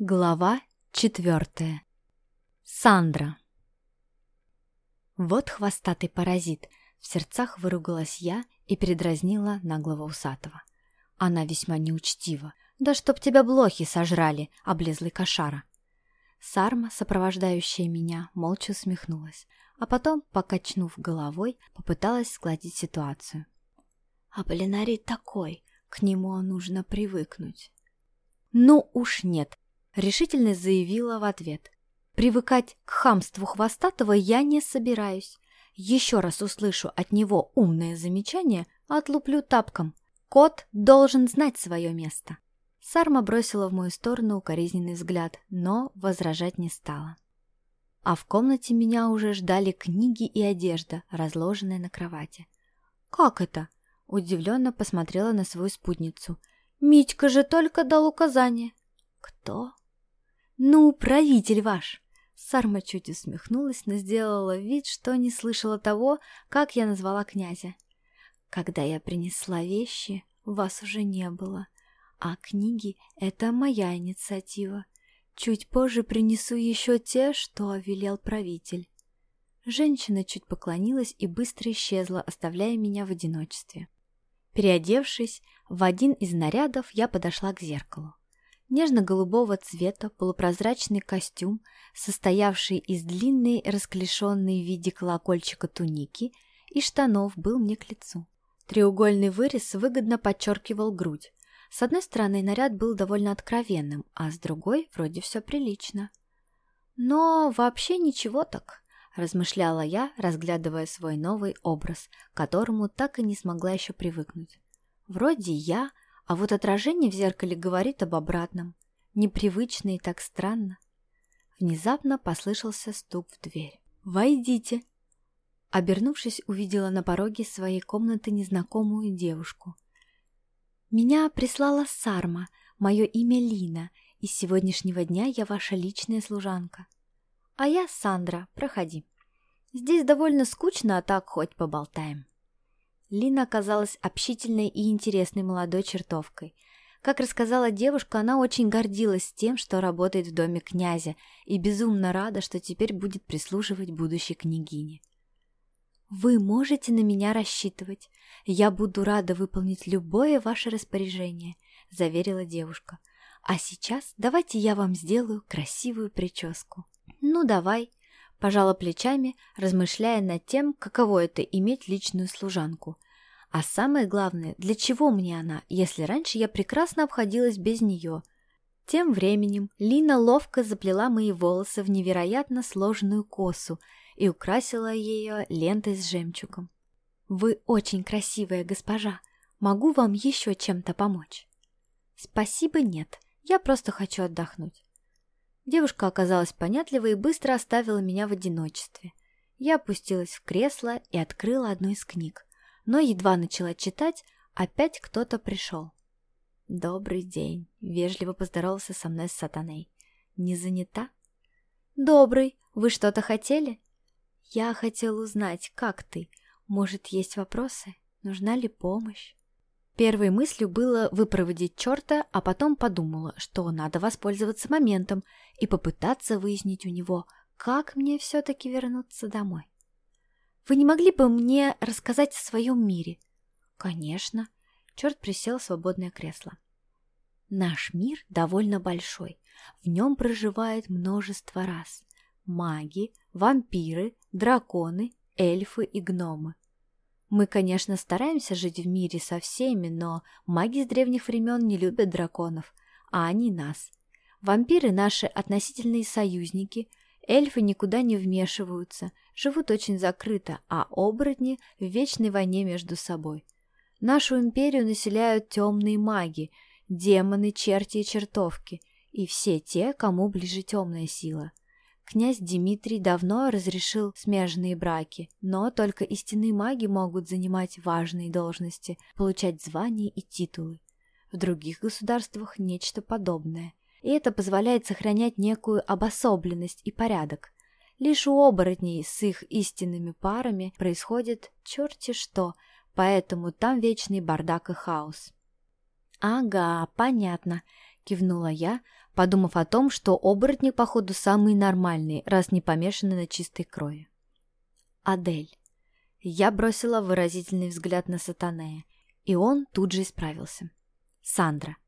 Глава четвертая. Сандра. Вот хвостатый паразит. В сердцах выругалась я и передразнила наглого усатого. Она весьма неучтива. Да чтоб тебя блохи сожрали, облезлый кошара. Сарма, сопровождающая меня, молча усмехнулась, а потом, покачнув головой, попыталась сгладить ситуацию. А Полинарий такой, к нему нужно привыкнуть. Ну уж нет, решительно заявила в ответ. Привыкать к хамству хвостатого я не собираюсь. Еще раз услышу от него умное замечание, отлуплю тапком. Кот должен знать свое место. Сарма бросила в мою сторону укоризненный взгляд, но возражать не стала. А в комнате меня уже ждали книги и одежда, разложенные на кровати. «Как это?» – удивленно посмотрела на свою спутницу. «Митька же только дал указание». «Кто?» «Ну, правитель ваш!» Сарма чуть усмехнулась, но сделала вид, что не слышала того, как я назвала князя. «Когда я принесла вещи, вас уже не было, а книги — это моя инициатива. Чуть позже принесу еще те, что велел правитель». Женщина чуть поклонилась и быстро исчезла, оставляя меня в одиночестве. Переодевшись в один из нарядов, я подошла к зеркалу. Нежно-голубого цвета полупрозрачный костюм, состоявший из длинной, расклешенной в виде колокольчика туники и штанов, был мне к лицу. Треугольный вырез выгодно подчеркивал грудь. С одной стороны, наряд был довольно откровенным, а с другой вроде все прилично. Но вообще ничего так, размышляла я, разглядывая свой новый образ, к которому так и не смогла еще привыкнуть. Вроде я а вот отражение в зеркале говорит об обратном. Непривычно и так странно. Внезапно послышался стук в дверь. «Войдите!» Обернувшись, увидела на пороге своей комнаты незнакомую девушку. «Меня прислала Сарма, мое имя Лина, и с сегодняшнего дня я ваша личная служанка. А я Сандра, проходи. Здесь довольно скучно, а так хоть поболтаем». Лина оказалась общительной и интересной молодой чертовкой. Как рассказала девушка, она очень гордилась тем, что работает в доме князя, и безумно рада, что теперь будет прислуживать будущей княгине. «Вы можете на меня рассчитывать. Я буду рада выполнить любое ваше распоряжение», — заверила девушка. «А сейчас давайте я вам сделаю красивую прическу». «Ну, давай», Пожала плечами, размышляя над тем, каково это иметь личную служанку. А самое главное, для чего мне она, если раньше я прекрасно обходилась без нее? Тем временем Лина ловко заплела мои волосы в невероятно сложную косу и украсила ее лентой с жемчугом. «Вы очень красивая госпожа. Могу вам еще чем-то помочь?» «Спасибо, нет. Я просто хочу отдохнуть». Девушка оказалась понятливой и быстро оставила меня в одиночестве. Я опустилась в кресло и открыла одну из книг. Но едва начала читать, опять кто-то пришел. «Добрый день», — вежливо поздоровался со мной с сатаной. «Не занята?» «Добрый. Вы что-то хотели?» «Я хотел узнать, как ты. Может, есть вопросы? Нужна ли помощь?» Первой мыслью было выпроводить черта, а потом подумала, что надо воспользоваться моментом и попытаться выяснить у него, как мне все-таки вернуться домой. «Вы не могли бы мне рассказать о своем мире?» «Конечно». Черт присел в свободное кресло. «Наш мир довольно большой. В нем проживает множество рас. Маги, вампиры, драконы, эльфы и гномы. Мы, конечно, стараемся жить в мире со всеми, но маги с древних времен не любят драконов, а они нас. Вампиры наши относительные союзники, эльфы никуда не вмешиваются, живут очень закрыто, а оборотни в вечной войне между собой. Нашу империю населяют темные маги, демоны, черти и чертовки, и все те, кому ближе темная сила. Князь Дмитрий давно разрешил смежные браки, но только истинные маги могут занимать важные должности, получать звания и титулы. В других государствах нечто подобное, и это позволяет сохранять некую обособленность и порядок. Лишь у оборотней с их истинными парами происходит черти что, поэтому там вечный бардак и хаос. «Ага, понятно», кивнула я, подумав о том, что оборотни, походу, самые нормальные, раз не помешаны на чистой крови. Адель. Я бросила выразительный взгляд на Сатанея, и он тут же исправился. Сандра.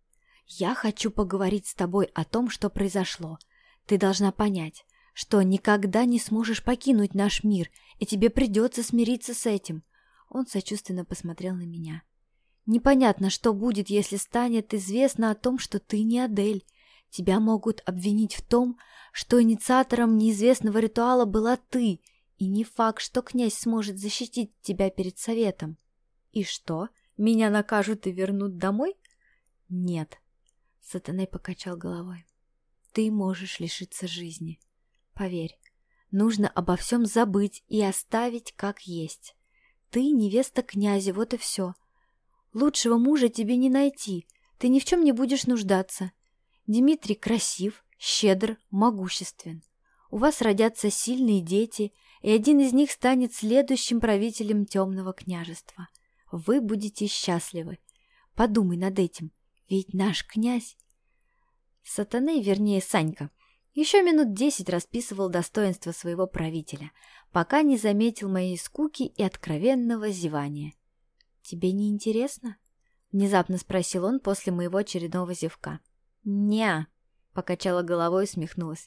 Я хочу поговорить с тобой о том, что произошло. Ты должна понять, что никогда не сможешь покинуть наш мир, и тебе придется смириться с этим. Он сочувственно посмотрел на меня. Непонятно, что будет, если станет известно о том, что ты не Адель. Тебя могут обвинить в том, что инициатором неизвестного ритуала была ты, и не факт, что князь сможет защитить тебя перед советом. И что, меня накажут и вернут домой? Нет. Сатаней покачал головой. Ты можешь лишиться жизни. Поверь, нужно обо всем забыть и оставить как есть. Ты невеста князя, вот и все. Лучшего мужа тебе не найти, ты ни в чем не будешь нуждаться. Дмитрий красив, щедр, могуществен. У вас родятся сильные дети, и один из них станет следующим правителем темного княжества. Вы будете счастливы. Подумай над этим, ведь наш князь... Сатаны, вернее, Санька, еще минут десять расписывал достоинства своего правителя, пока не заметил моей скуки и откровенного зевания. «Тебе не интересно?» — внезапно спросил он после моего очередного зевка. «Не-а», покачала головой и усмехнулась.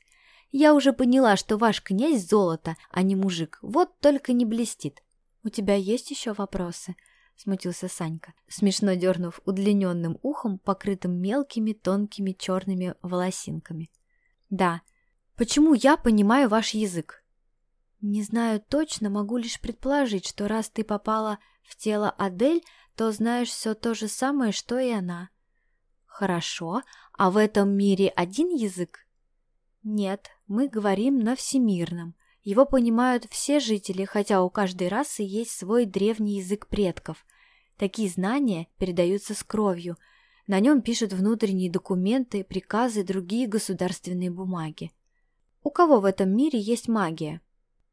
«Я уже поняла, что ваш князь золото, а не мужик, вот только не блестит. У тебя есть еще вопросы?» — смутился Санька, смешно дернув удлиненным ухом, покрытым мелкими тонкими черными волосинками. «Да. Почему я понимаю ваш язык?» «Не знаю точно, могу лишь предположить, что раз ты попала в тело Адель, то знаешь все то же самое, что и она. Хорошо, а в этом мире один язык? Нет, мы говорим на всемирном. Его понимают все жители, хотя у каждой расы есть свой древний язык предков. Такие знания передаются с кровью. На нем пишут внутренние документы, приказы и другие государственные бумаги. У кого в этом мире есть магия?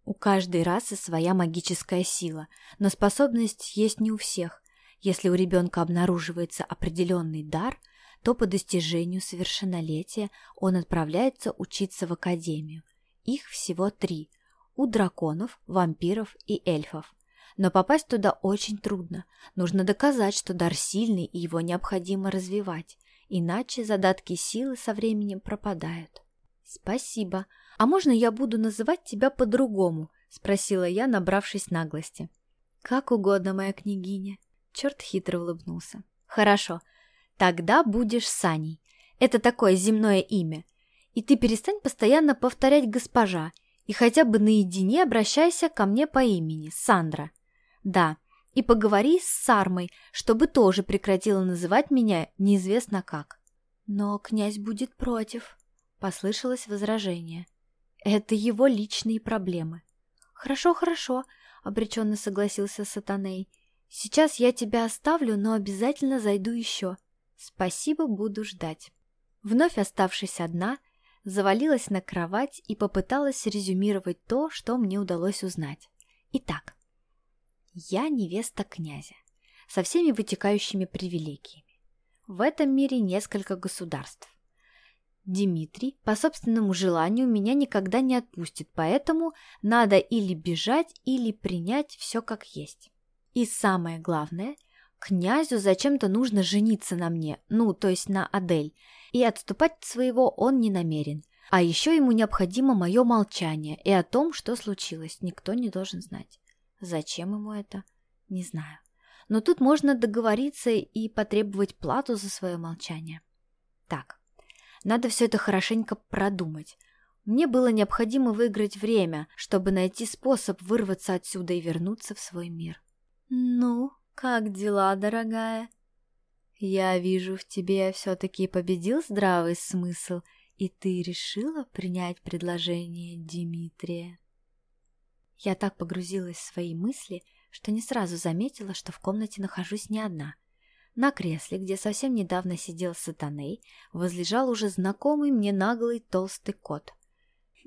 У каждой расы своя магическая сила, но способность есть не у всех. Если у ребенка обнаруживается определенный дар, то по достижению совершеннолетия он отправляется учиться в академию. Их всего три – у драконов, вампиров и эльфов. Но попасть туда очень трудно. Нужно доказать, что дар сильный и его необходимо развивать, иначе задатки силы со временем пропадают. «Спасибо. А можно я буду называть тебя по-другому?» — спросила я, набравшись наглости. «Как угодно, моя княгиня». Черт хитро улыбнулся. «Хорошо. Тогда будешь Саней. Это такое земное имя. И ты перестань постоянно повторять «госпожа» и хотя бы наедине обращайся ко мне по имени, Сандра. Да, и поговори с Сармой, чтобы тоже прекратила называть меня неизвестно как. Но князь будет против». Послышалось возражение. Это его личные проблемы. Хорошо, хорошо, обреченно согласился Сатаней. Сейчас я тебя оставлю, но обязательно зайду еще. Спасибо, буду ждать. Вновь оставшись одна, завалилась на кровать и попыталась резюмировать то, что мне удалось узнать. Итак, я невеста князя, со всеми вытекающими привилегиями. В этом мире несколько государств. Дмитрий по собственному желанию меня никогда не отпустит, поэтому надо или бежать, или принять все как есть. И самое главное, князю зачем-то нужно жениться на мне, ну, то есть на Адель, и отступать от своего он не намерен. А еще ему необходимо мое молчание, и о том, что случилось, никто не должен знать. Зачем ему это? Не знаю. Но тут можно договориться и потребовать плату за свое молчание. Так, надо все это хорошенько продумать. Мне было необходимо выиграть время, чтобы найти способ вырваться отсюда и вернуться в свой мир. «Ну, как дела, дорогая?» «Я вижу, в тебе все-таки победил здравый смысл, и ты решила принять предложение Дмитрия». Я так погрузилась в свои мысли, что не сразу заметила, что в комнате нахожусь не одна — на кресле, где совсем недавно сидел сатаней, возлежал уже знакомый мне наглый толстый кот.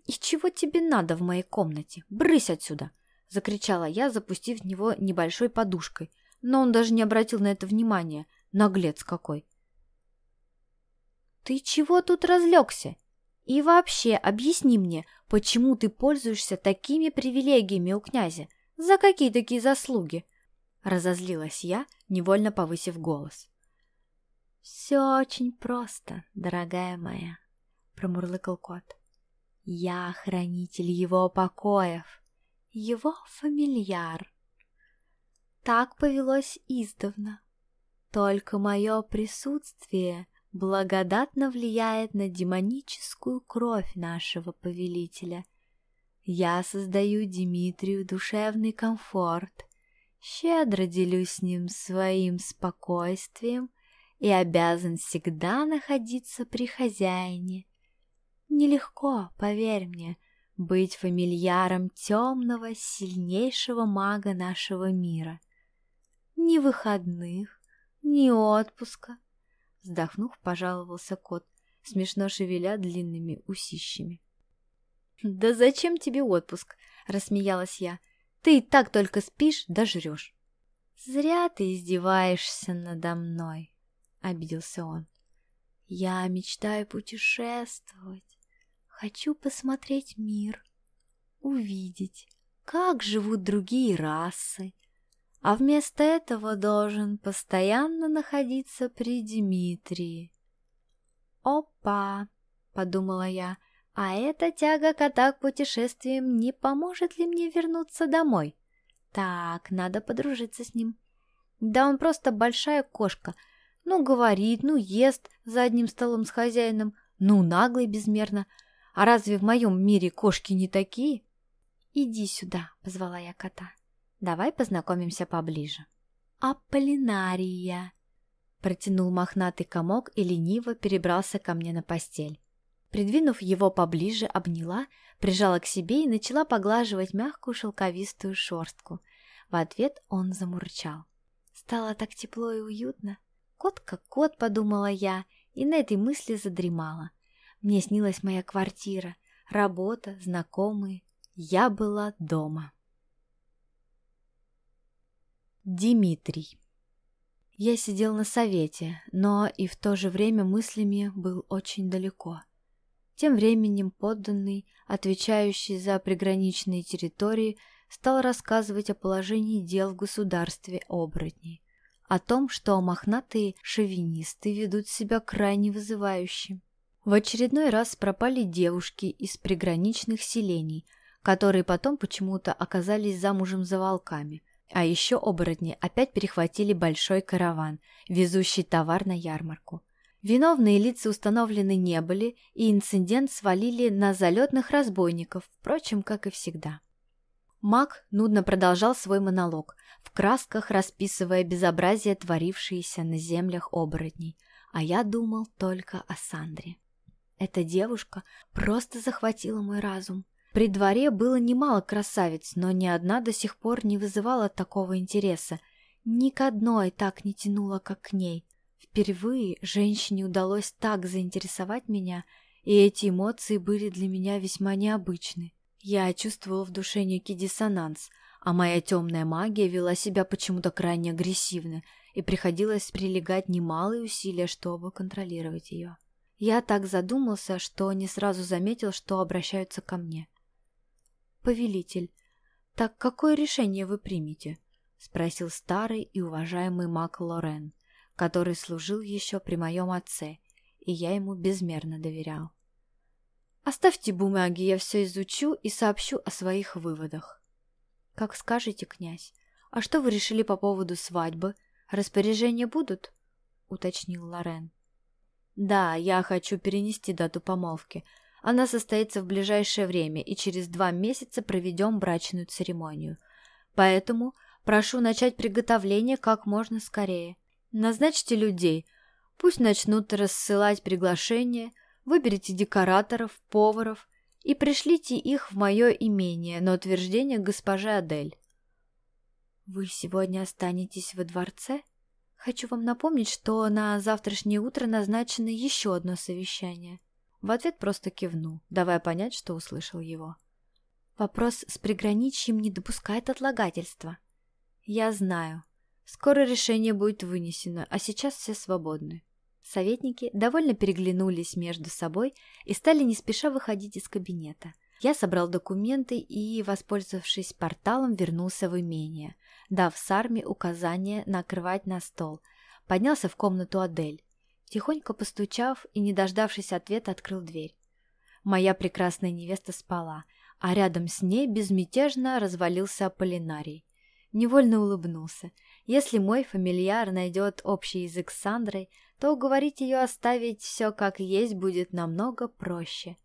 «И чего тебе надо в моей комнате? Брысь отсюда!» — закричала я, запустив в него небольшой подушкой, но он даже не обратил на это внимания. Наглец какой! Ты чего тут разлегся? И вообще, объясни мне, почему ты пользуешься такими привилегиями у князя? За какие такие заслуги?» Разозлилась я, невольно повысив голос. «Все очень просто, дорогая моя», — промурлыкал кот. «Я хранитель его покоев, его фамильяр. Так повелось издавна. Только мое присутствие благодатно влияет на демоническую кровь нашего повелителя. Я создаю Дмитрию душевный комфорт, щедро делюсь с ним своим спокойствием и обязан всегда находиться при хозяине. Нелегко, поверь мне, быть фамильяром темного, сильнейшего мага нашего мира. Ни выходных, ни отпуска. Вздохнув, пожаловался кот, смешно шевеля длинными усищами. «Да зачем тебе отпуск?» — рассмеялась я. «Ты и так только спишь да жрешь». «Зря ты издеваешься надо мной», — обиделся он. «Я мечтаю путешествовать, хочу посмотреть мир, увидеть, как живут другие расы, а вместо этого должен постоянно находиться при Дмитрии. «Опа!» — подумала я, «а эта тяга кота к путешествиям не поможет ли мне вернуться домой? Так, надо подружиться с ним. Да он просто большая кошка. Ну, говорит, ну, ест за одним столом с хозяином, ну, наглый безмерно. А разве в моем мире кошки не такие?» «Иди сюда», — позвала я кота. Давай познакомимся поближе. Аполлинария. Протянул мохнатый комок и лениво перебрался ко мне на постель. Придвинув его поближе, обняла, прижала к себе и начала поглаживать мягкую шелковистую шерстку. В ответ он замурчал. Стало так тепло и уютно. Кот как кот, подумала я, и на этой мысли задремала. Мне снилась моя квартира, работа, знакомые. Я была дома. Дмитрий. Я сидел на совете, но и в то же время мыслями был очень далеко. Тем временем подданный, отвечающий за приграничные территории, стал рассказывать о положении дел в государстве оборотней, о том, что мохнатые шовинисты ведут себя крайне вызывающе. В очередной раз пропали девушки из приграничных селений, которые потом почему-то оказались замужем за волками – а еще оборотни опять перехватили большой караван, везущий товар на ярмарку. Виновные лица установлены не были, и инцидент свалили на залетных разбойников, впрочем, как и всегда. Маг нудно продолжал свой монолог, в красках расписывая безобразие, творившееся на землях оборотней, а я думал только о Сандре. Эта девушка просто захватила мой разум. При дворе было немало красавиц, но ни одна до сих пор не вызывала такого интереса. Ни к одной так не тянуло, как к ней. Впервые женщине удалось так заинтересовать меня, и эти эмоции были для меня весьма необычны. Я чувствовала в душе некий диссонанс, а моя темная магия вела себя почему-то крайне агрессивно, и приходилось прилегать немалые усилия, чтобы контролировать ее. Я так задумался, что не сразу заметил, что обращаются ко мне повелитель. Так какое решение вы примете?» — спросил старый и уважаемый маг Лорен, который служил еще при моем отце, и я ему безмерно доверял. «Оставьте бумаги, я все изучу и сообщу о своих выводах». «Как скажете, князь. А что вы решили по поводу свадьбы? Распоряжения будут?» — уточнил Лорен. «Да, я хочу перенести дату помолвки, она состоится в ближайшее время, и через два месяца проведем брачную церемонию. Поэтому прошу начать приготовление как можно скорее. Назначьте людей, пусть начнут рассылать приглашения, выберите декораторов, поваров и пришлите их в мое имение на утверждение госпожи Адель. Вы сегодня останетесь во дворце? Хочу вам напомнить, что на завтрашнее утро назначено еще одно совещание. В ответ просто кивнул, давая понять, что услышал его. Вопрос с приграничьем не допускает отлагательства. Я знаю. Скоро решение будет вынесено, а сейчас все свободны. Советники довольно переглянулись между собой и стали не спеша выходить из кабинета. Я собрал документы и, воспользовавшись порталом, вернулся в имение, дав Сарме указание накрывать на стол. Поднялся в комнату Адель. Тихонько постучав и, не дождавшись ответа, открыл дверь. Моя прекрасная невеста спала, а рядом с ней безмятежно развалился Аполлинарий. Невольно улыбнулся. Если мой фамильяр найдет общий язык с Сандрой, то уговорить ее оставить все как есть будет намного проще.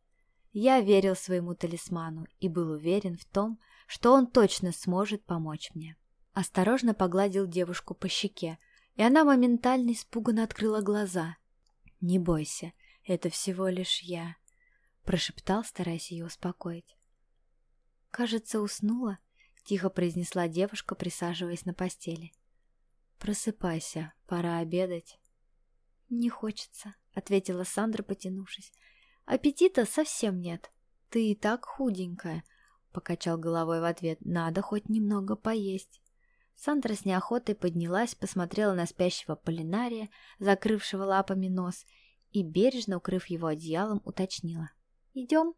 Я верил своему талисману и был уверен в том, что он точно сможет помочь мне. Осторожно погладил девушку по щеке, и она моментально испуганно открыла глаза. «Не бойся, это всего лишь я», — прошептал, стараясь ее успокоить. «Кажется, уснула», — тихо произнесла девушка, присаживаясь на постели. «Просыпайся, пора обедать». «Не хочется», — ответила Сандра, потянувшись. «Аппетита совсем нет. Ты и так худенькая», — покачал головой в ответ. «Надо хоть немного поесть». Сандра с неохотой поднялась, посмотрела на спящего Полинария, закрывшего лапами нос, и, бережно укрыв его одеялом, уточнила. «Идем?»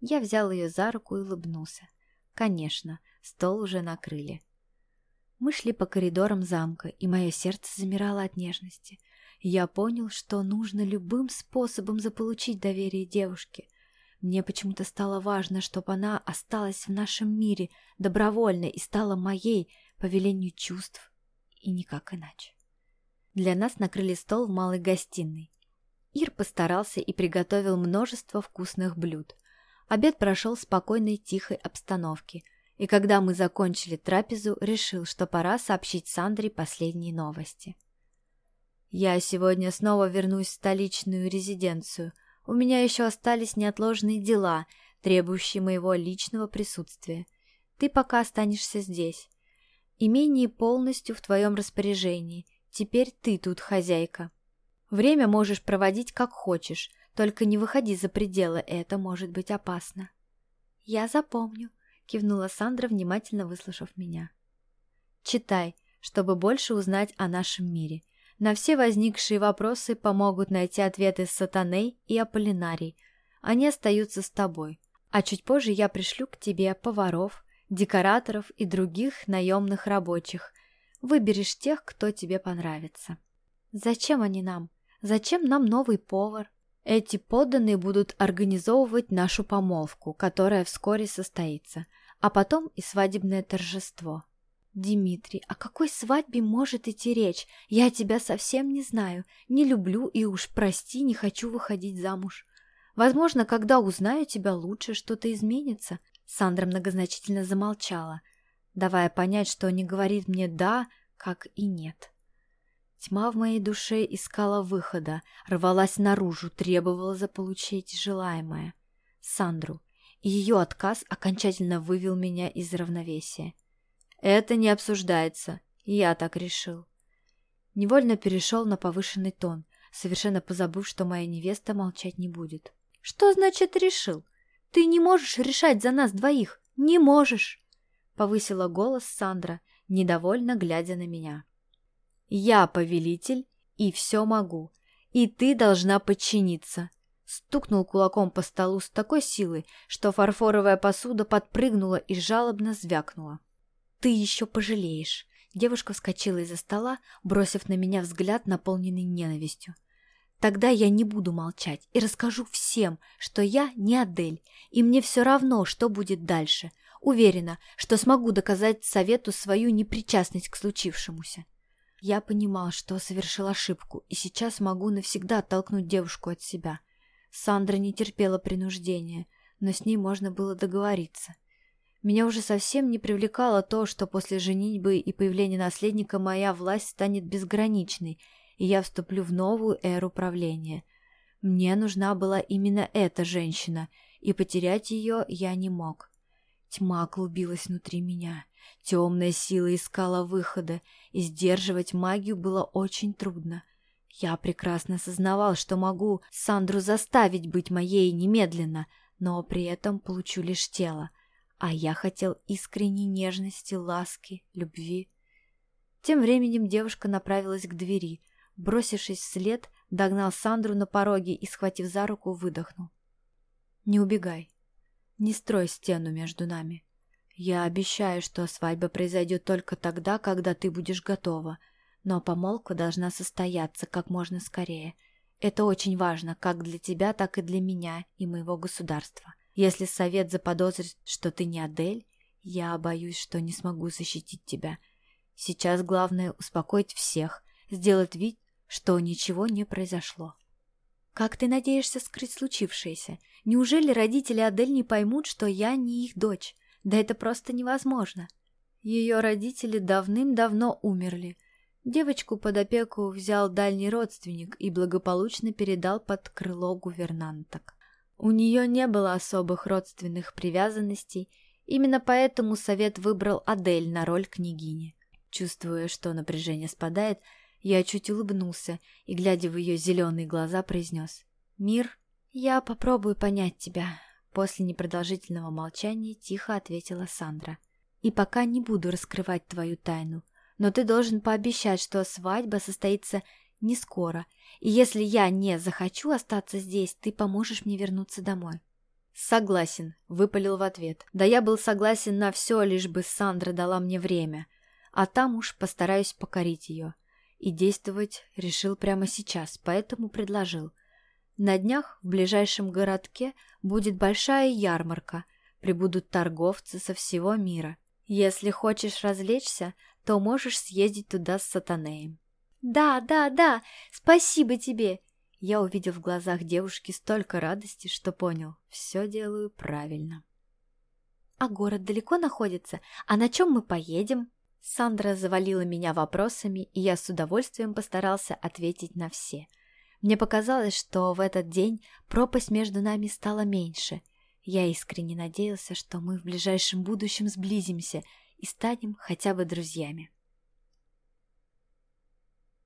Я взял ее за руку и улыбнулся. «Конечно, стол уже накрыли». Мы шли по коридорам замка, и мое сердце замирало от нежности. Я понял, что нужно любым способом заполучить доверие девушки. Мне почему-то стало важно, чтобы она осталась в нашем мире добровольно и стала моей по велению чувств, и никак иначе. Для нас накрыли стол в малой гостиной. Ир постарался и приготовил множество вкусных блюд. Обед прошел в спокойной тихой обстановке – и когда мы закончили трапезу, решил, что пора сообщить Сандре последние новости. «Я сегодня снова вернусь в столичную резиденцию. У меня еще остались неотложные дела, требующие моего личного присутствия. Ты пока останешься здесь. Имение полностью в твоем распоряжении. Теперь ты тут хозяйка. Время можешь проводить как хочешь, только не выходи за пределы, это может быть опасно». «Я запомню», кивнула Сандра, внимательно выслушав меня. «Читай, чтобы больше узнать о нашем мире. На все возникшие вопросы помогут найти ответы Сатаней и Аполлинарий. Они остаются с тобой. А чуть позже я пришлю к тебе поваров, декораторов и других наемных рабочих. Выберешь тех, кто тебе понравится». «Зачем они нам? Зачем нам новый повар?» Эти подданные будут организовывать нашу помолвку, которая вскоре состоится, а потом и свадебное торжество. Дмитрий, о какой свадьбе может идти речь? Я тебя совсем не знаю, не люблю и уж, прости, не хочу выходить замуж. Возможно, когда узнаю тебя лучше, что-то изменится. Сандра многозначительно замолчала, давая понять, что не говорит мне «да», как и «нет». Тьма в моей душе искала выхода, рвалась наружу, требовала заполучить желаемое. Сандру. Ее отказ окончательно вывел меня из равновесия. Это не обсуждается. Я так решил. Невольно перешел на повышенный тон, совершенно позабыв, что моя невеста молчать не будет. «Что значит решил? Ты не можешь решать за нас двоих! Не можешь!» Повысила голос Сандра, недовольно глядя на меня. Я повелитель и все могу, и ты должна подчиниться. Стукнул кулаком по столу с такой силой, что фарфоровая посуда подпрыгнула и жалобно звякнула. «Ты еще пожалеешь!» Девушка вскочила из-за стола, бросив на меня взгляд, наполненный ненавистью. «Тогда я не буду молчать и расскажу всем, что я не Адель, и мне все равно, что будет дальше. Уверена, что смогу доказать совету свою непричастность к случившемуся». Я понимал, что совершил ошибку, и сейчас могу навсегда оттолкнуть девушку от себя. Сандра не терпела принуждения, но с ней можно было договориться. Меня уже совсем не привлекало то, что после женитьбы и появления наследника моя власть станет безграничной, и я вступлю в новую эру правления. Мне нужна была именно эта женщина, и потерять ее я не мог. Тьма клубилась внутри меня. Темная сила искала выхода, и сдерживать магию было очень трудно. Я прекрасно осознавал, что могу Сандру заставить быть моей немедленно, но при этом получу лишь тело. А я хотел искренней нежности, ласки, любви. Тем временем девушка направилась к двери. Бросившись вслед, догнал Сандру на пороге и, схватив за руку, выдохнул. «Не убегай. Не строй стену между нами. Я обещаю, что свадьба произойдет только тогда, когда ты будешь готова, но помолвка должна состояться как можно скорее. Это очень важно как для тебя, так и для меня и моего государства. Если совет заподозрит, что ты не Адель, я боюсь, что не смогу защитить тебя. Сейчас главное успокоить всех, сделать вид, что ничего не произошло. Как ты надеешься скрыть случившееся? Неужели родители Адель не поймут, что я не их дочь? Да это просто невозможно. Ее родители давным-давно умерли. Девочку под опеку взял дальний родственник и благополучно передал под крыло гувернанток. У нее не было особых родственных привязанностей, именно поэтому совет выбрал Адель на роль княгини. Чувствуя, что напряжение спадает, я чуть улыбнулся и, глядя в ее зеленые глаза, произнес «Мир, я попробую понять тебя», после непродолжительного молчания тихо ответила Сандра. «И пока не буду раскрывать твою тайну, но ты должен пообещать, что свадьба состоится не скоро, и если я не захочу остаться здесь, ты поможешь мне вернуться домой». «Согласен», — выпалил в ответ. «Да я был согласен на все, лишь бы Сандра дала мне время, а там уж постараюсь покорить ее». И действовать решил прямо сейчас, поэтому предложил. На днях в ближайшем городке будет большая ярмарка, прибудут торговцы со всего мира. Если хочешь развлечься, то можешь съездить туда с Сатанеем. «Да, да, да, спасибо тебе!» Я увидел в глазах девушки столько радости, что понял, все делаю правильно. «А город далеко находится? А на чем мы поедем?» Сандра завалила меня вопросами, и я с удовольствием постарался ответить на все. Мне показалось, что в этот день пропасть между нами стала меньше. Я искренне надеялся, что мы в ближайшем будущем сблизимся и станем хотя бы друзьями.